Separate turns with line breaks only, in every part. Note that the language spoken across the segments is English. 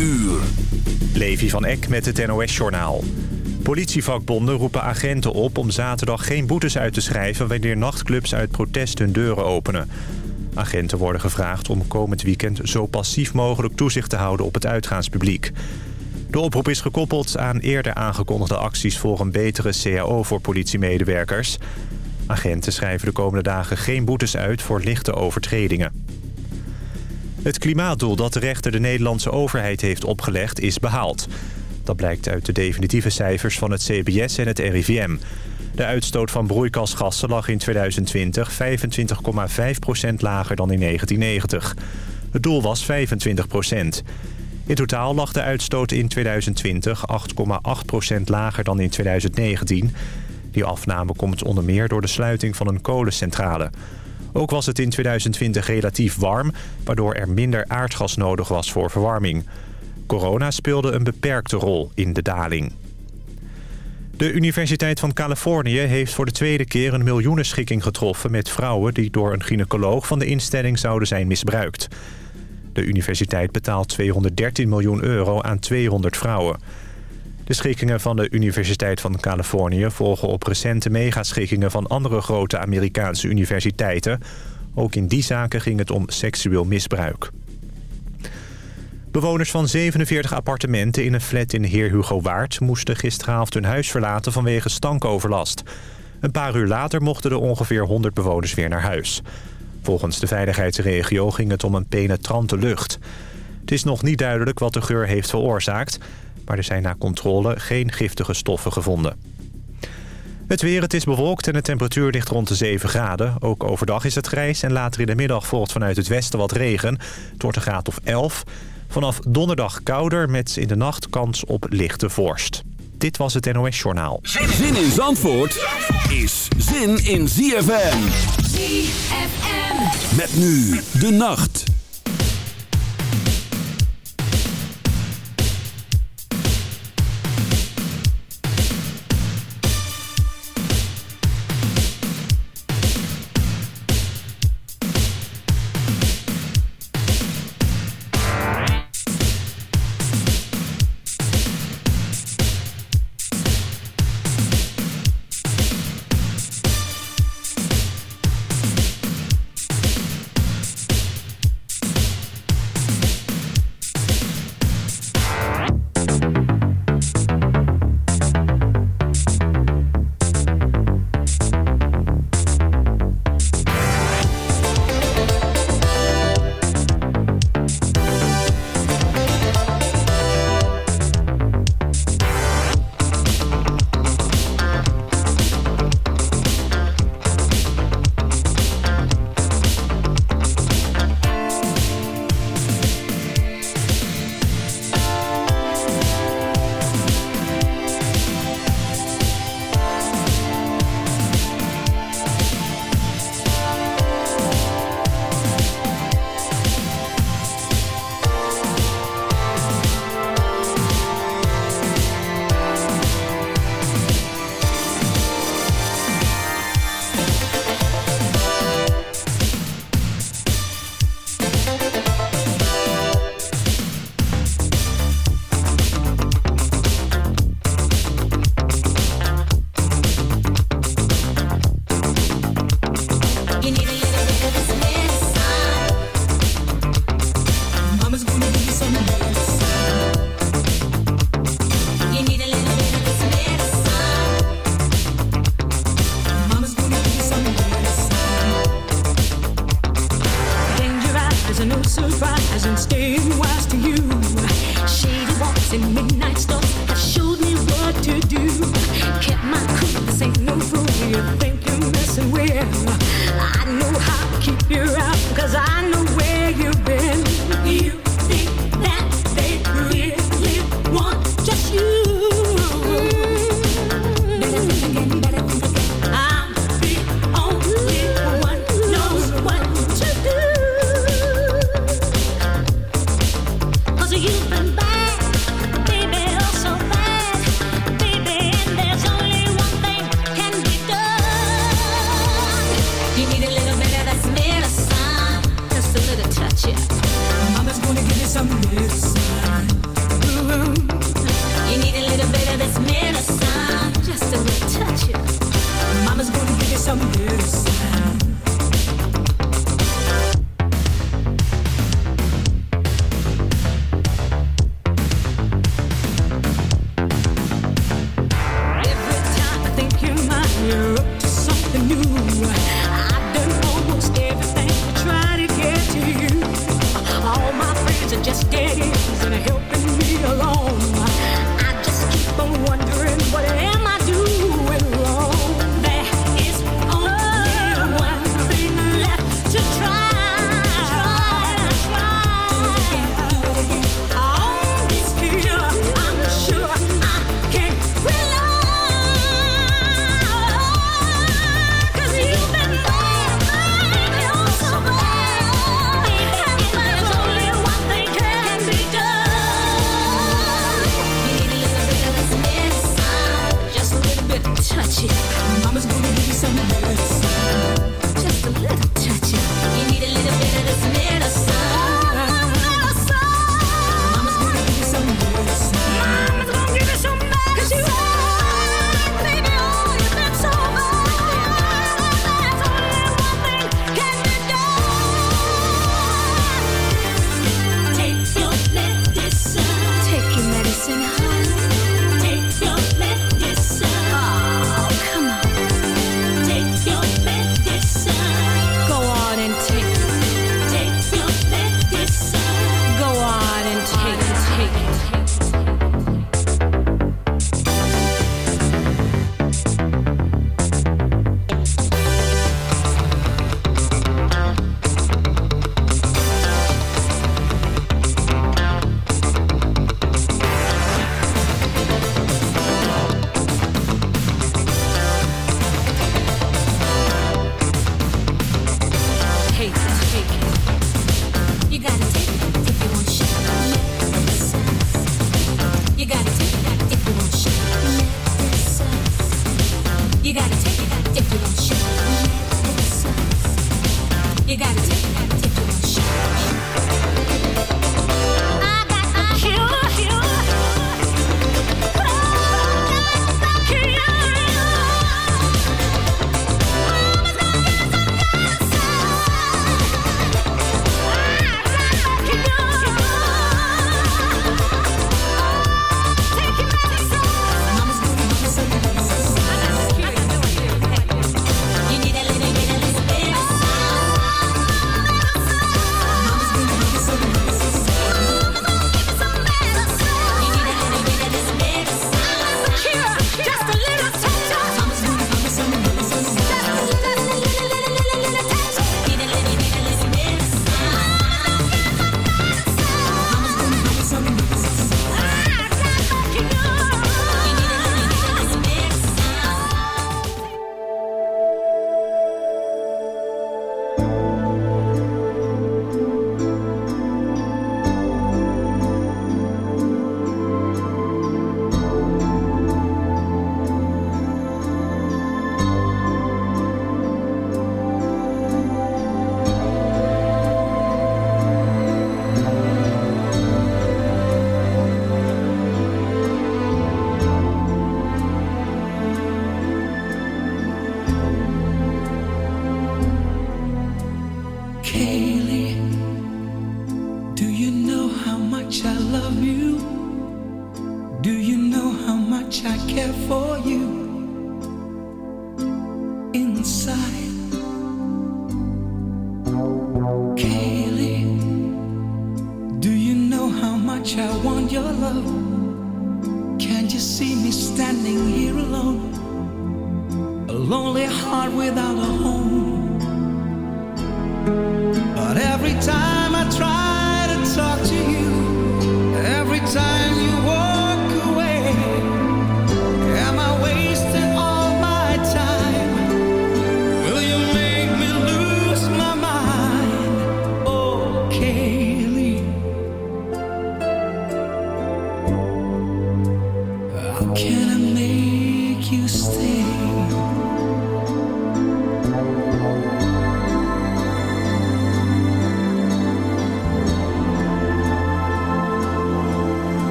uur.
Levi van Eck met het NOS-journaal. Politievakbonden roepen agenten op om zaterdag geen boetes uit te schrijven... wanneer nachtclubs uit protest hun deuren openen. Agenten worden gevraagd om komend weekend zo passief mogelijk toezicht te houden op het uitgaanspubliek. De oproep is gekoppeld aan eerder aangekondigde acties voor een betere CAO voor politiemedewerkers. Agenten schrijven de komende dagen geen boetes uit voor lichte overtredingen. Het klimaatdoel dat de rechter de Nederlandse overheid heeft opgelegd is behaald. Dat blijkt uit de definitieve cijfers van het CBS en het RIVM. De uitstoot van broeikasgassen lag in 2020 25,5% lager dan in 1990. Het doel was 25% In totaal lag de uitstoot in 2020 8,8% lager dan in 2019. Die afname komt onder meer door de sluiting van een kolencentrale. Ook was het in 2020 relatief warm, waardoor er minder aardgas nodig was voor verwarming. Corona speelde een beperkte rol in de daling. De Universiteit van Californië heeft voor de tweede keer een miljoenenschikking getroffen... met vrouwen die door een gynaecoloog van de instelling zouden zijn misbruikt. De universiteit betaalt 213 miljoen euro aan 200 vrouwen. De schikkingen van de Universiteit van Californië volgen op recente megaschikkingen van andere grote Amerikaanse universiteiten. Ook in die zaken ging het om seksueel misbruik. Bewoners van 47 appartementen in een flat in Heer Hugo Waard... moesten gisteravond hun huis verlaten vanwege stankoverlast. Een paar uur later mochten er ongeveer 100 bewoners weer naar huis. Volgens de veiligheidsregio ging het om een penetrante lucht. Het is nog niet duidelijk wat de geur heeft veroorzaakt... maar er zijn na controle geen giftige stoffen gevonden. Het weer, het is bewolkt en de temperatuur ligt rond de 7 graden. Ook overdag is het grijs en later in de middag volgt vanuit het westen wat regen. Het wordt een graad of 11. Vanaf donderdag kouder met in de nacht kans op lichte vorst. Dit was het NOS Journaal.
Zin in Zandvoort is zin in ZFM.
ZFM.
Met nu de nacht.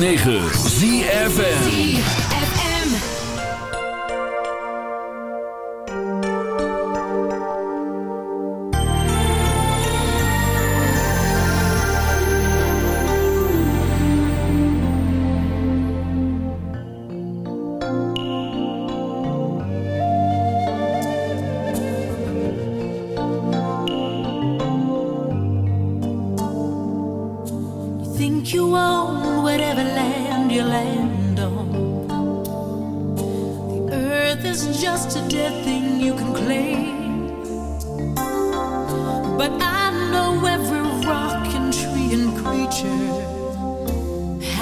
106.9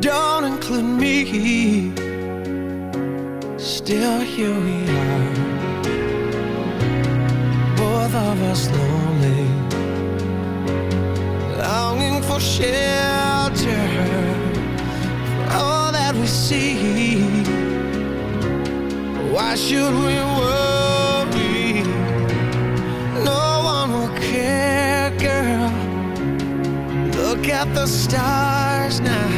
don't include me. Still here we are, both of us lonely, longing for shelter for all that we see. Why should we worry? No one will care, girl. Look at the stars now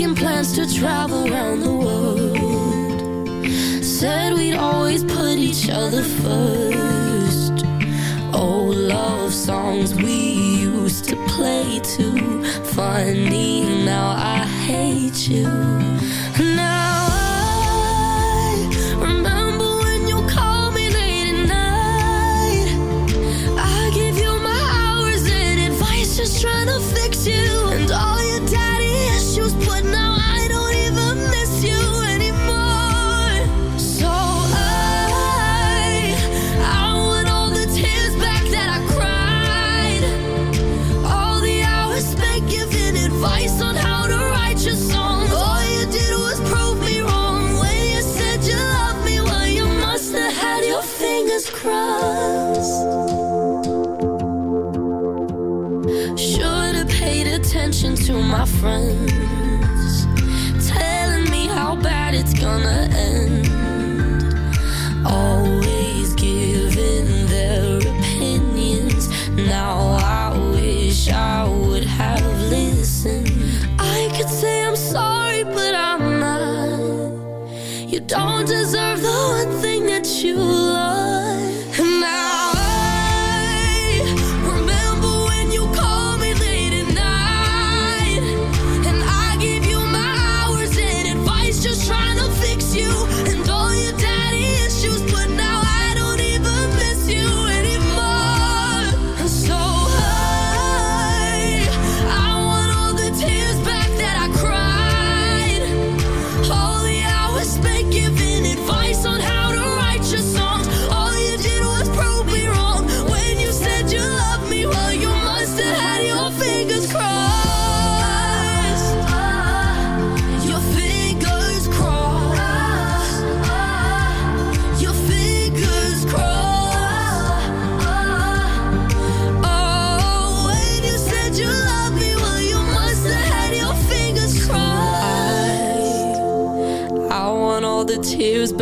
making plans to travel around the world. Said we'd always put each other first. Old love songs we used to play to. Funny, now I hate you. friends. Let's make giving advice on how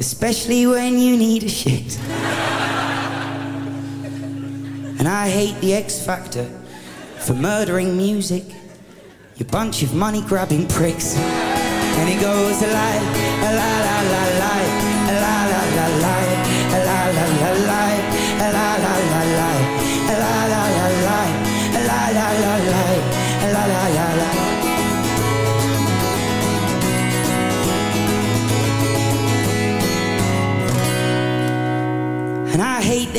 especially when you need a shit. And I hate the X Factor for murdering music, you bunch of money grabbing pricks. And it goes a la la la la,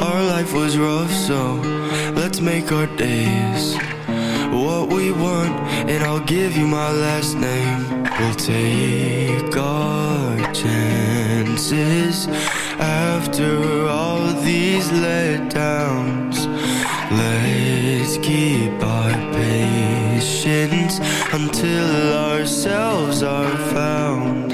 Our life was rough, so let's make our days what we want, and I'll give you my last name. We'll take our chances after all these letdowns. Let's keep our patience until ourselves are found.